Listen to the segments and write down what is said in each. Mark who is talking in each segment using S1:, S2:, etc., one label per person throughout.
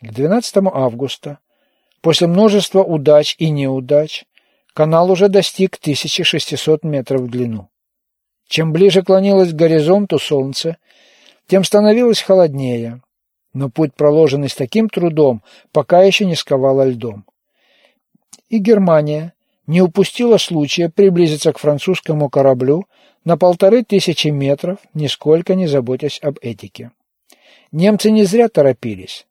S1: К 12 августа, после множества удач и неудач, канал уже достиг 1600 метров в длину. Чем ближе клонилось к горизонту солнце, тем становилось холоднее, но путь, проложенный с таким трудом, пока еще не сковало льдом. И Германия не упустила случая приблизиться к французскому кораблю на полторы тысячи метров, нисколько не заботясь об этике. Немцы не зря торопились.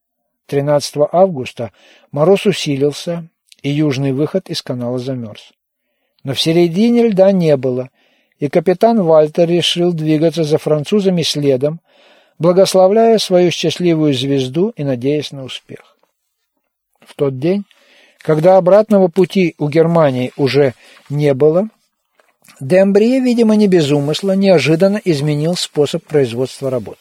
S1: 13 августа мороз усилился, и южный выход из канала замерз. Но в середине льда не было, и капитан Вальтер решил двигаться за французами следом, благословляя свою счастливую звезду и надеясь на успех. В тот день, когда обратного пути у Германии уже не было, Дембрие, видимо, не без умысла, неожиданно изменил способ производства работ.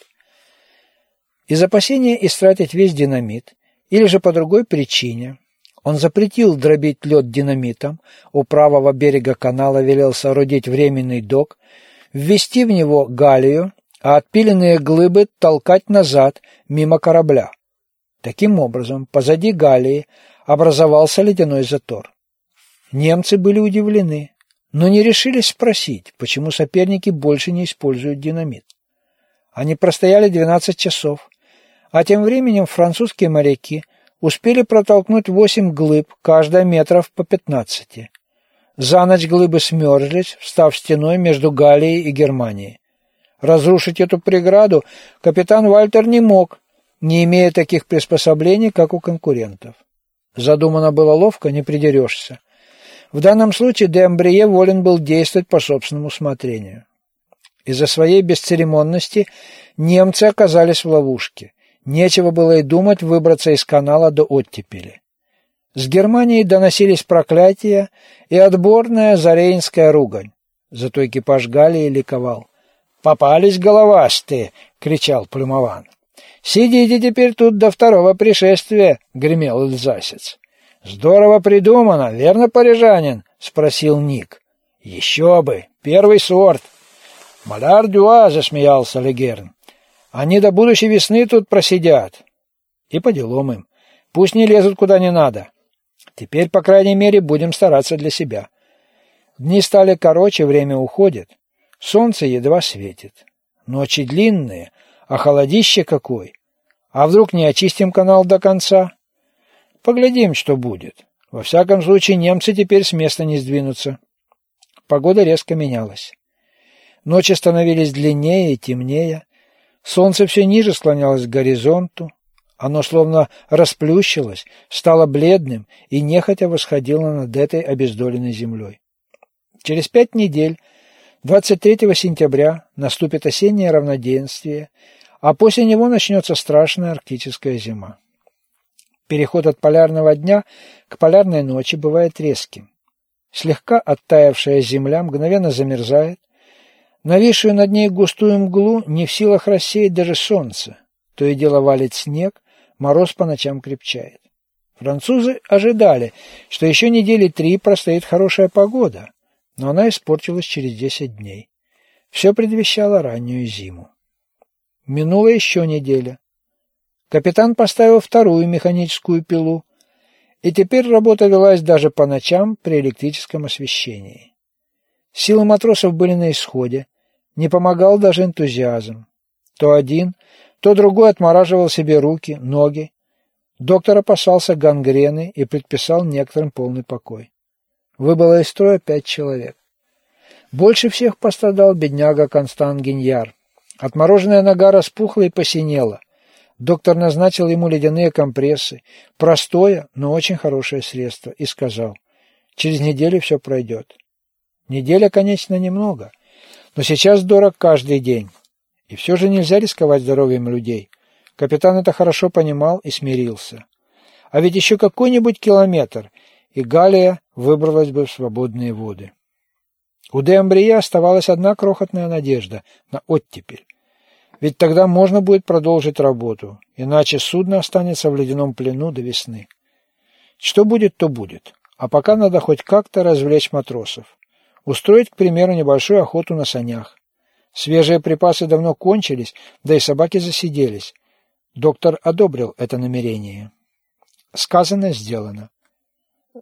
S1: Из опасения истратить весь динамит, или же по другой причине, он запретил дробить лед динамитом, у правого берега канала велел соорудить временный док, ввести в него галлию а отпиленные глыбы толкать назад, мимо корабля. Таким образом, позади Галлии образовался ледяной затор. Немцы были удивлены, но не решились спросить, почему соперники больше не используют динамит. Они простояли 12 часов, а тем временем французские моряки успели протолкнуть 8 глыб, каждая метров по 15. За ночь глыбы смерзлись, встав стеной между Галлией и Германией. Разрушить эту преграду капитан Вальтер не мог, не имея таких приспособлений, как у конкурентов. Задумано было ловко, не придерешься. В данном случае Дембрие волен был действовать по собственному усмотрению. Из-за своей бесцеремонности немцы оказались в ловушке. Нечего было и думать выбраться из канала до оттепели. С Германии доносились проклятия и отборная зарейнская ругань. Зато экипаж Галии ликовал. «Попались головастые!» — кричал Плюмован. «Сидите теперь тут до второго пришествия!» — гремел Эльзасец. «Здорово придумано, верно, парижанин?» — спросил Ник. «Еще бы! Первый сорт!» «Маляр Дюа!» — засмеялся Легерн. «Они до будущей весны тут просидят!» «И по делам им. Пусть не лезут куда не надо. Теперь, по крайней мере, будем стараться для себя. Дни стали короче, время уходит. Солнце едва светит. Ночи длинные, а холодище какой. А вдруг не очистим канал до конца? Поглядим, что будет. Во всяком случае, немцы теперь с места не сдвинутся. Погода резко менялась. Ночи становились длиннее и темнее. Солнце все ниже склонялось к горизонту. Оно словно расплющилось, стало бледным и нехотя восходило над этой обездоленной землей. Через пять недель 23 сентября наступит осеннее равноденствие, а после него начнется страшная арктическая зима. Переход от полярного дня к полярной ночи бывает резким. Слегка оттаявшая земля мгновенно замерзает, нависшую над ней густую мглу не в силах рассеять даже солнце. То и дело валит снег, мороз по ночам крепчает. Французы ожидали, что еще недели три простоит хорошая погода, но она испортилась через десять дней. Все предвещало раннюю зиму. Минула еще неделя. Капитан поставил вторую механическую пилу, и теперь работа велась даже по ночам при электрическом освещении. Силы матросов были на исходе, не помогал даже энтузиазм. То один, то другой отмораживал себе руки, ноги. Доктор опасался гангрены и предписал некоторым полный покой. Выбыло из строя пять человек. Больше всех пострадал бедняга Констант Гиньяр. Отмороженная нога распухла и посинела. Доктор назначил ему ледяные компрессы, простое, но очень хорошее средство, и сказал, через неделю все пройдет. Неделя, конечно, немного, но сейчас дорог каждый день. И все же нельзя рисковать здоровьем людей. Капитан это хорошо понимал и смирился. А ведь еще какой-нибудь километр, и Галия выбралась бы в свободные воды. У Дембрия оставалась одна крохотная надежда на оттепель. Ведь тогда можно будет продолжить работу, иначе судно останется в ледяном плену до весны. Что будет, то будет. А пока надо хоть как-то развлечь матросов. Устроить, к примеру, небольшую охоту на санях. Свежие припасы давно кончились, да и собаки засиделись. Доктор одобрил это намерение. Сказано, сделано.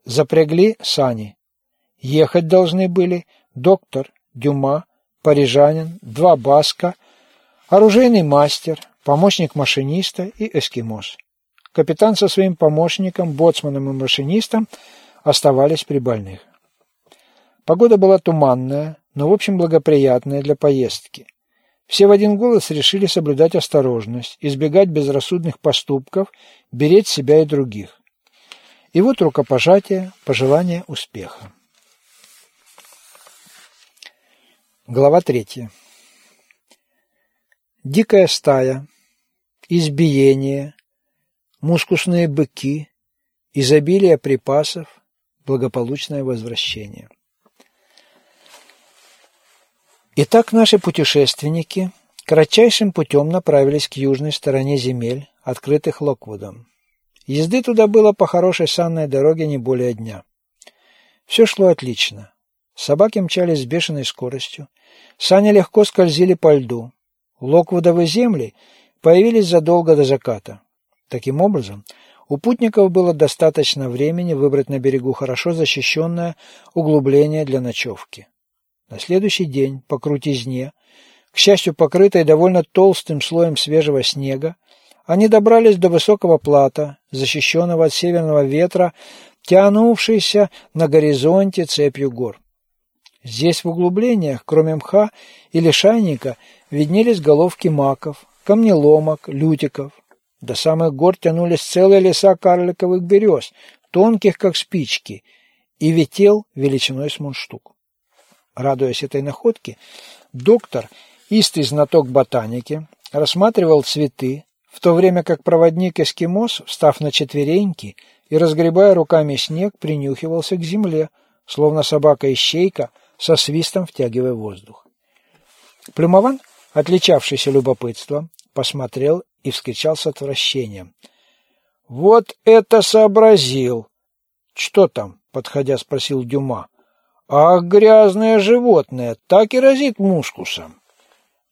S1: Запрягли сани. Ехать должны были доктор, Дюма, парижанин, два баска, оружейный мастер, помощник машиниста и эскимос. Капитан со своим помощником, боцманом и машинистом оставались при больных. Погода была туманная, но в общем благоприятная для поездки. Все в один голос решили соблюдать осторожность, избегать безрассудных поступков, беречь себя и других. И вот рукопожатие, пожелание успеха. Глава третья. Дикая стая, избиение, мускусные быки, изобилие припасов, благополучное возвращение. Итак, наши путешественники кратчайшим путем направились к южной стороне земель, открытых Локвудом. Езды туда было по хорошей санной дороге не более дня. Все шло отлично. Собаки мчались с бешеной скоростью. Сани легко скользили по льду. Локвудовые земли появились задолго до заката. Таким образом, у путников было достаточно времени выбрать на берегу хорошо защищенное углубление для ночевки. На следующий день по крутизне, к счастью, покрытой довольно толстым слоем свежего снега, они добрались до высокого плата, защищенного от северного ветра, тянувшейся на горизонте цепью гор. Здесь в углублениях, кроме мха и лишайника, виднелись головки маков, камнеломок, лютиков. До самых гор тянулись целые леса карликовых берез, тонких, как спички, и ветел величиной с мундштук. Радуясь этой находке, доктор, истый знаток ботаники, рассматривал цветы, в то время как проводник-эскимос, встав на четвереньки и разгребая руками снег, принюхивался к земле, словно собака-ищейка, со свистом втягивая воздух. Плюмован, отличавшийся любопытством, посмотрел и вскричал с отвращением. «Вот это сообразил!» «Что там?» — подходя спросил Дюма. Ах, грязное животное, так и разит мускусом.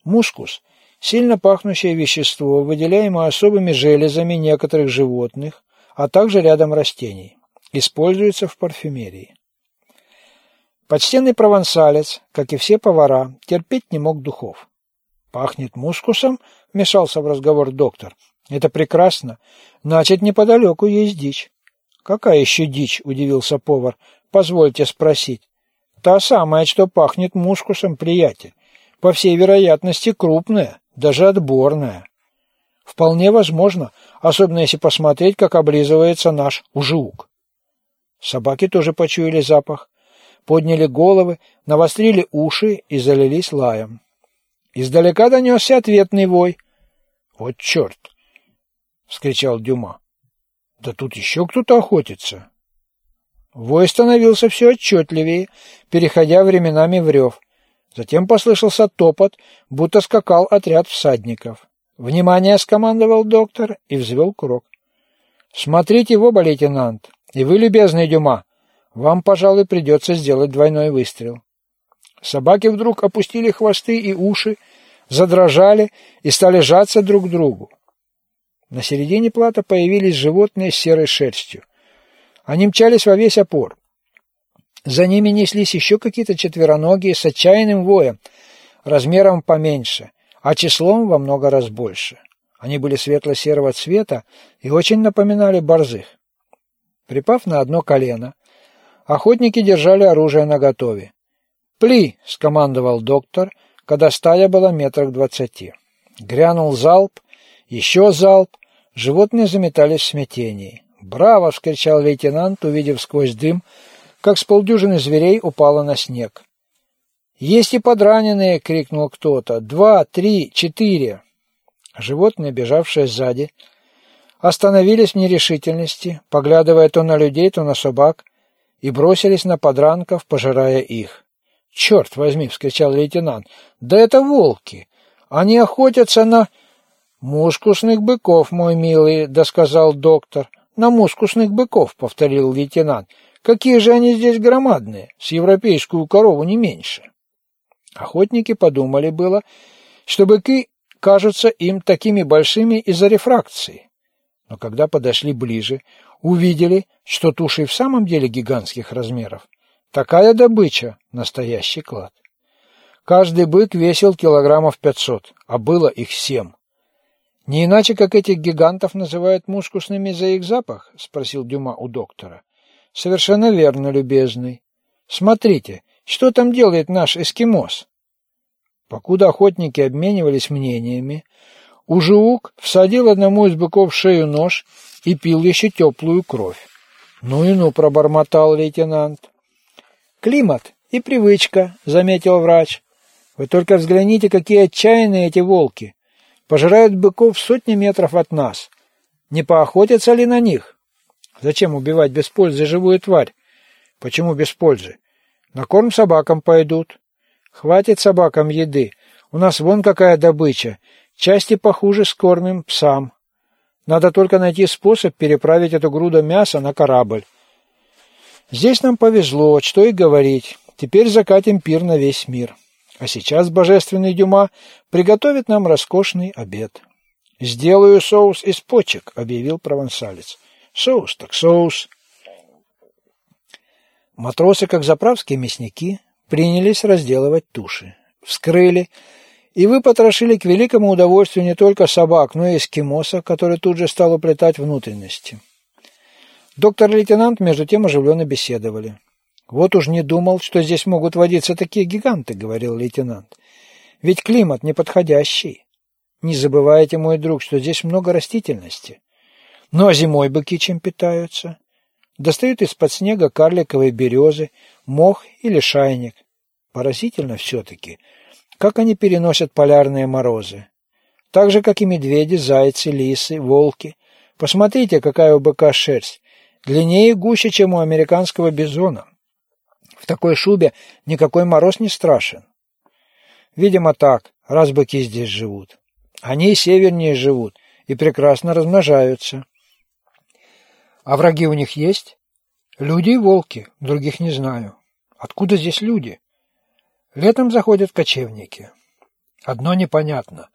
S1: Мускус – сильно пахнущее вещество, выделяемое особыми железами некоторых животных, а также рядом растений. Используется в парфюмерии. Почтенный провансалец, как и все повара, терпеть не мог духов. «Пахнет мускусом?» – вмешался в разговор доктор. «Это прекрасно. Значит, неподалеку есть дичь». «Какая еще дичь?» – удивился повар. «Позвольте спросить». Та самая, что пахнет мускусом, приятель. По всей вероятности, крупная, даже отборная. Вполне возможно, особенно если посмотреть, как облизывается наш ужиук. Собаки тоже почуяли запах, подняли головы, навострили уши и залились лаем. Издалека донесся ответный вой. «Вот черт!» — вскричал Дюма. «Да тут еще кто-то охотится!» Вой становился все отчетливее, переходя временами в рев. Затем послышался топот, будто скакал отряд всадников. «Внимание!» — скомандовал доктор и взвел курок. «Смотрите в оба, лейтенант, и вы, любезный Дюма, вам, пожалуй, придется сделать двойной выстрел». Собаки вдруг опустили хвосты и уши, задрожали и стали жаться друг к другу. На середине плата появились животные с серой шерстью. Они мчались во весь опор. За ними неслись еще какие-то четвероногие с отчаянным воем, размером поменьше, а числом во много раз больше. Они были светло-серого цвета и очень напоминали борзых. Припав на одно колено, охотники держали оружие наготове. «Пли!» — скомандовал доктор, когда стая была метрах двадцати. Грянул залп, еще залп, животные заметались в смятении. «Браво!» — вскричал лейтенант, увидев сквозь дым, как с полдюжины зверей упало на снег. «Есть и подраненные!» — крикнул кто-то. «Два, три, четыре!» Животные, бежавшие сзади, остановились в нерешительности, поглядывая то на людей, то на собак, и бросились на подранков, пожирая их. «Черт возьми!» — вскричал лейтенант. «Да это волки! Они охотятся на...» «Мускусных быков, мой милый!» — досказал доктор. «На мускусных быков», — повторил лейтенант. «Какие же они здесь громадные, с европейскую корову не меньше». Охотники подумали было, что быки кажутся им такими большими из-за рефракции. но когда подошли ближе, увидели, что туши в самом деле гигантских размеров. Такая добыча – настоящий клад. Каждый бык весил килограммов пятьсот, а было их семь. Не иначе, как этих гигантов называют мускусными за их запах, спросил Дюма у доктора. Совершенно верно, любезный. Смотрите, что там делает наш эскимос? Покуда охотники обменивались мнениями, Ужиук всадил одному из быков в шею нож и пил еще теплую кровь. «Ну и ну», — пробормотал лейтенант. «Климат и привычка», — заметил врач. «Вы только взгляните, какие отчаянные эти волки. Пожирают быков сотни метров от нас. Не поохотятся ли на них? Зачем убивать без пользы живую тварь? Почему без пользы? На корм собакам пойдут. Хватит собакам еды. У нас вон какая добыча. Части похуже скормим псам. Надо только найти способ переправить эту груду мяса на корабль. Здесь нам повезло, что и говорить. Теперь закатим пир на весь мир. А сейчас божественный Дюма приготовит нам роскошный обед. «Сделаю соус из почек», — объявил провансалец. «Соус так соус». Матросы, как заправские мясники, принялись разделывать туши. Вскрыли и выпотрошили к великому удовольствию не только собак, но и эскимоса, который тут же стал уплетать внутренности. Доктор-лейтенант между тем оживленно беседовали. Вот уж не думал, что здесь могут водиться такие гиганты, говорил лейтенант. Ведь климат неподходящий. Не забывайте, мой друг, что здесь много растительности. Ну а зимой быки чем питаются? Достают из-под снега карликовые березы, мох или шайник. Поразительно все-таки, как они переносят полярные морозы. Так же, как и медведи, зайцы, лисы, волки. Посмотрите, какая у быка шерсть. Длиннее и гуще, чем у американского бизона. В такой шубе никакой мороз не страшен. Видимо так, раз быки здесь живут. Они и севернее живут, и прекрасно размножаются. А враги у них есть? Люди и волки, других не знаю. Откуда здесь люди? Летом заходят кочевники. Одно непонятно.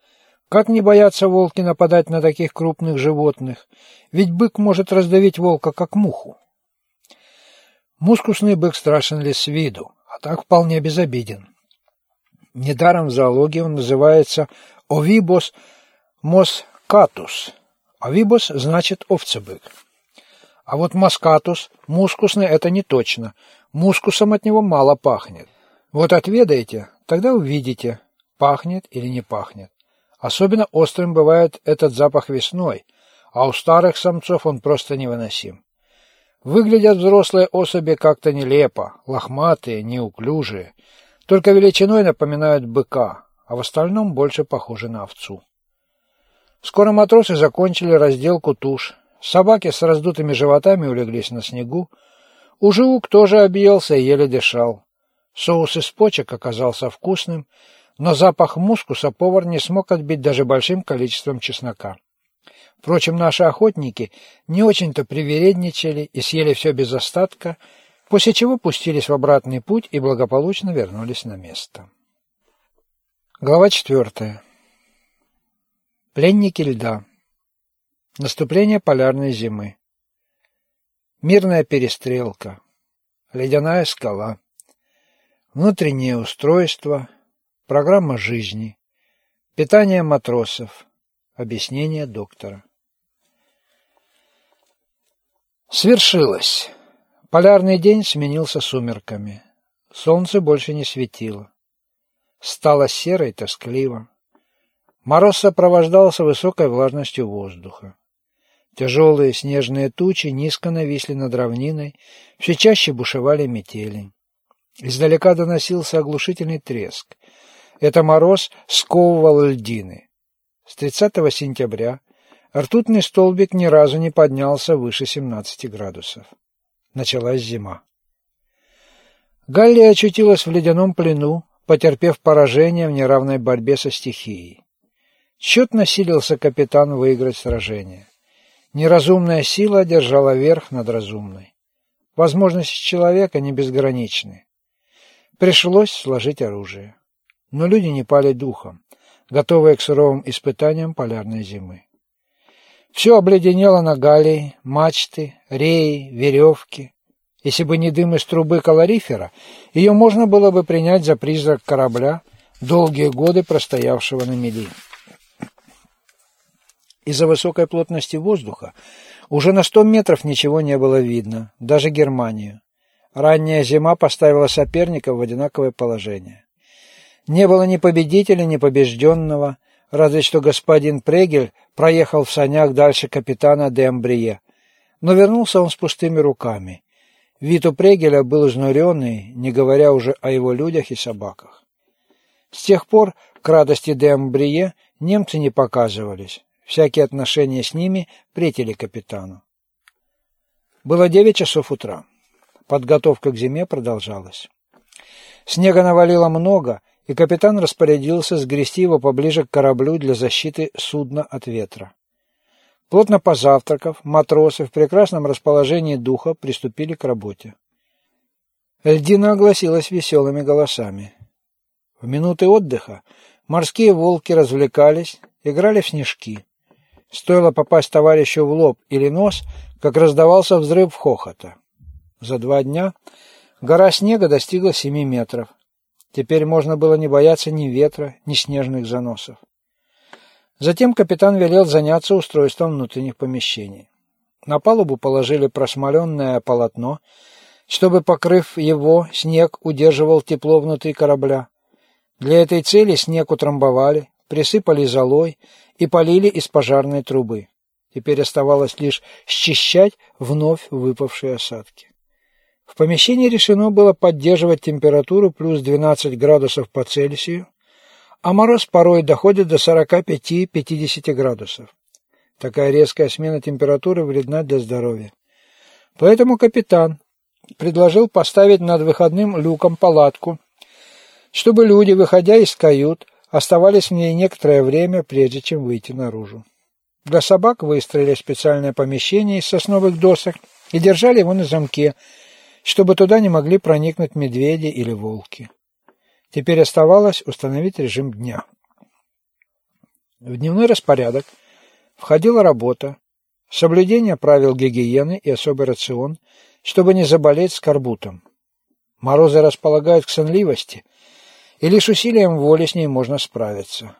S1: Как не боятся волки нападать на таких крупных животных? Ведь бык может раздавить волка, как муху. Мускусный бык страшен ли с виду, а так вполне безобиден. Недаром в зоологии он называется овибос москатус. Овибос значит овцебык. А вот москатус, мускусный, это не точно. Мускусом от него мало пахнет. Вот отведаете, тогда увидите, пахнет или не пахнет. Особенно острым бывает этот запах весной, а у старых самцов он просто невыносим. Выглядят взрослые особи как-то нелепо, лохматые, неуклюжие, только величиной напоминают быка, а в остальном больше похожи на овцу. Скоро матросы закончили разделку туш. Собаки с раздутыми животами улеглись на снегу. Ужиук тоже объелся и еле дышал. Соус из почек оказался вкусным, но запах мускуса повар не смог отбить даже большим количеством чеснока. Впрочем, наши охотники не очень-то привередничали и съели все без остатка, после чего пустились в обратный путь и благополучно вернулись на место. Глава четвертая. Пленники льда. Наступление полярной зимы. Мирная перестрелка. Ледяная скала. Внутреннее устройство. Программа жизни. Питание матросов. Объяснение доктора. Свершилось. Полярный день сменился сумерками. Солнце больше не светило. Стало серо и тоскливо. Мороз сопровождался высокой влажностью воздуха. Тяжелые снежные тучи низко нависли над равниной, все чаще бушевали метели. Издалека доносился оглушительный треск. Это мороз сковывал льдины. С 30 сентября ртутный столбик ни разу не поднялся выше 17 градусов. Началась зима. Галлия очутилась в ледяном плену, потерпев поражение в неравной борьбе со стихией. Тщетно силился капитан выиграть сражение. Неразумная сила держала верх над разумной. Возможности человека не безграничны. Пришлось сложить оружие. Но люди не пали духом готовые к суровым испытаниям полярной зимы. Все обледенело на галии, мачты, реи, веревки. Если бы не дым из трубы калорифера, ее можно было бы принять за призрак корабля, долгие годы простоявшего на мели. Из-за высокой плотности воздуха уже на сто метров ничего не было видно, даже Германию. Ранняя зима поставила соперников в одинаковое положение. Не было ни победителя, ни побежденного, разве что господин Прегель проехал в санях дальше капитана де Амбрие. Но вернулся он с пустыми руками. Вид у Прегеля был изнуренный, не говоря уже о его людях и собаках. С тех пор к радости де Амбрие немцы не показывались. Всякие отношения с ними претели капитану. Было девять часов утра. Подготовка к зиме продолжалась. Снега навалило много, и капитан распорядился сгрести его поближе к кораблю для защиты судна от ветра. Плотно позавтракав, матросы в прекрасном расположении духа приступили к работе. Льдина огласилась веселыми голосами. В минуты отдыха морские волки развлекались, играли в снежки. Стоило попасть товарищу в лоб или нос, как раздавался взрыв хохота. За два дня гора снега достигла семи метров. Теперь можно было не бояться ни ветра, ни снежных заносов. Затем капитан велел заняться устройством внутренних помещений. На палубу положили просмоленное полотно, чтобы, покрыв его, снег удерживал тепло внутри корабля. Для этой цели снег утрамбовали, присыпали золой и полили из пожарной трубы. Теперь оставалось лишь счищать вновь выпавшие осадки. В помещении решено было поддерживать температуру плюс 12 градусов по Цельсию, а мороз порой доходит до 45-50 градусов. Такая резкая смена температуры вредна для здоровья. Поэтому капитан предложил поставить над выходным люком палатку, чтобы люди, выходя из кают, оставались в ней некоторое время, прежде чем выйти наружу. Для собак выстроили специальное помещение из сосновых досок и держали его на замке, чтобы туда не могли проникнуть медведи или волки. Теперь оставалось установить режим дня. В дневной распорядок входила работа, соблюдение правил гигиены и особый рацион, чтобы не заболеть скорбутом. Морозы располагают к сонливости, и лишь усилием воли с ней можно справиться.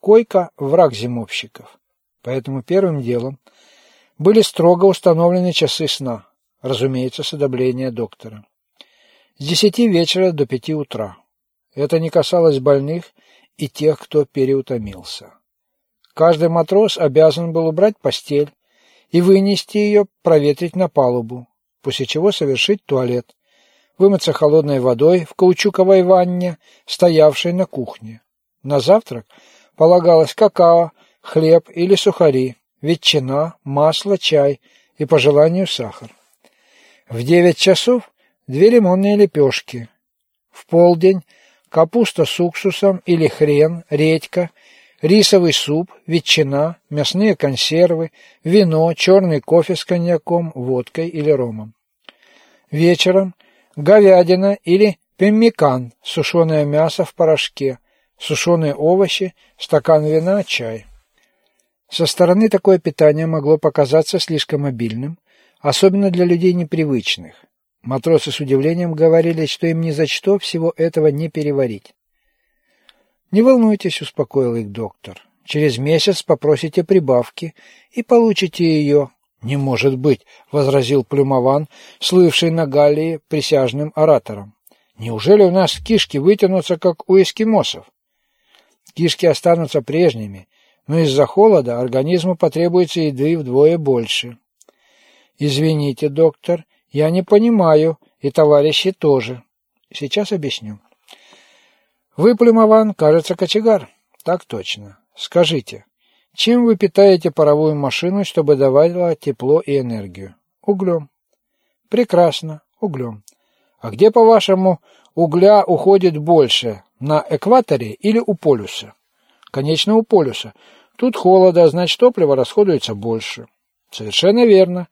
S1: Койка – враг зимовщиков. Поэтому первым делом были строго установлены часы сна разумеется, с одобрения доктора. С десяти вечера до пяти утра. Это не касалось больных и тех, кто переутомился. Каждый матрос обязан был убрать постель и вынести ее проветрить на палубу, после чего совершить туалет, вымыться холодной водой в каучуковой ванне, стоявшей на кухне. На завтрак полагалось какао, хлеб или сухари, ветчина, масло, чай и, по желанию, сахар. В девять часов две лимонные лепешки. В полдень капуста с уксусом или хрен, редька, рисовый суп, ветчина, мясные консервы, вино, черный кофе с коньяком, водкой или ромом. Вечером говядина или пеммикан, сушеное мясо в порошке, сушеные овощи, стакан вина, чай. Со стороны такое питание могло показаться слишком обильным, особенно для людей непривычных. Матросы с удивлением говорили, что им ни за что всего этого не переварить. «Не волнуйтесь», — успокоил их доктор. «Через месяц попросите прибавки и получите ее». «Не может быть», — возразил Плюмован, слывший на Галлии присяжным оратором. «Неужели у нас кишки вытянутся, как у эскимосов?» Кишки останутся прежними, но из-за холода организму потребуется еды вдвое больше. Извините, доктор, я не понимаю, и товарищи тоже. Сейчас объясню. Вы, Плюмован, кажется, кочегар. Так точно. Скажите, чем вы питаете паровую машину, чтобы давала тепло и энергию? Углем. Прекрасно, углем. А где, по-вашему, угля уходит больше, на экваторе или у полюса? Конечно, у полюса. Тут холода, значит, топливо расходуется больше. Совершенно верно.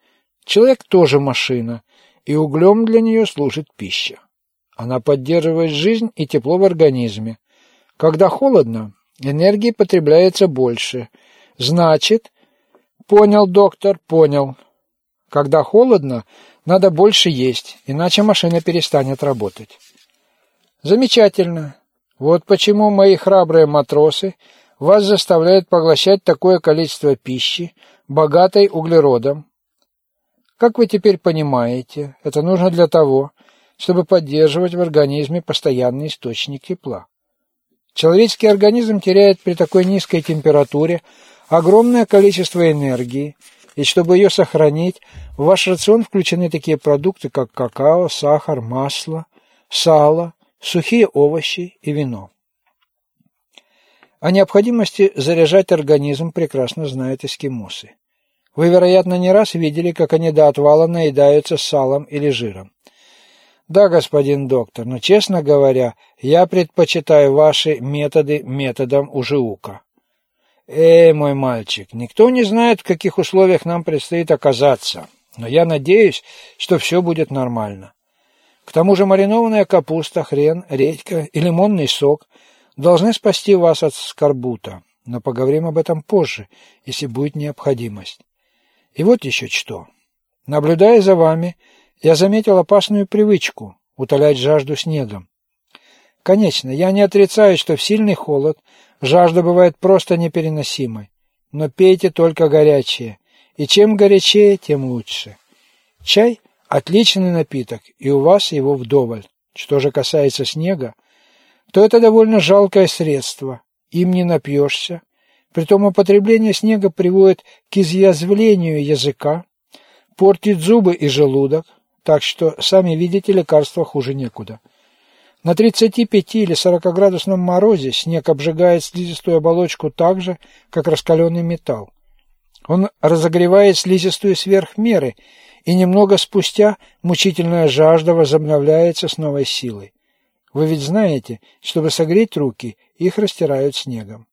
S1: Человек тоже машина, и углем для нее служит пища. Она поддерживает жизнь и тепло в организме. Когда холодно, энергии потребляется больше. Значит, Понял, доктор, понял. Когда холодно, надо больше есть, иначе машина перестанет работать. Замечательно. Вот почему мои храбрые матросы вас заставляют поглощать такое количество пищи, богатой углеродом. Как вы теперь понимаете, это нужно для того, чтобы поддерживать в организме постоянный источник тепла. Человеческий организм теряет при такой низкой температуре огромное количество энергии, и чтобы ее сохранить, в ваш рацион включены такие продукты, как какао, сахар, масло, сало, сухие овощи и вино. О необходимости заряжать организм прекрасно знают эскимосы. Вы, вероятно, не раз видели, как они до отвала наедаются салом или жиром. Да, господин доктор, но, честно говоря, я предпочитаю ваши методы методам ужиука. Эй, мой мальчик, никто не знает, в каких условиях нам предстоит оказаться, но я надеюсь, что все будет нормально. К тому же маринованная капуста, хрен, редька и лимонный сок должны спасти вас от скорбута, но поговорим об этом позже, если будет необходимость. И вот еще что. Наблюдая за вами, я заметил опасную привычку – утолять жажду снегом. Конечно, я не отрицаю, что в сильный холод жажда бывает просто непереносимой, но пейте только горячее, и чем горячее, тем лучше. Чай – отличный напиток, и у вас его вдоволь. Что же касается снега, то это довольно жалкое средство, им не напьешься. Притом употребление снега приводит к изъязвлению языка, портит зубы и желудок, так что, сами видите, лекарства хуже некуда. На 35 или 40 градусном морозе снег обжигает слизистую оболочку так же, как раскаленный металл. Он разогревает слизистую сверх меры, и немного спустя мучительная жажда возобновляется с новой силой. Вы ведь знаете, чтобы согреть руки, их растирают снегом.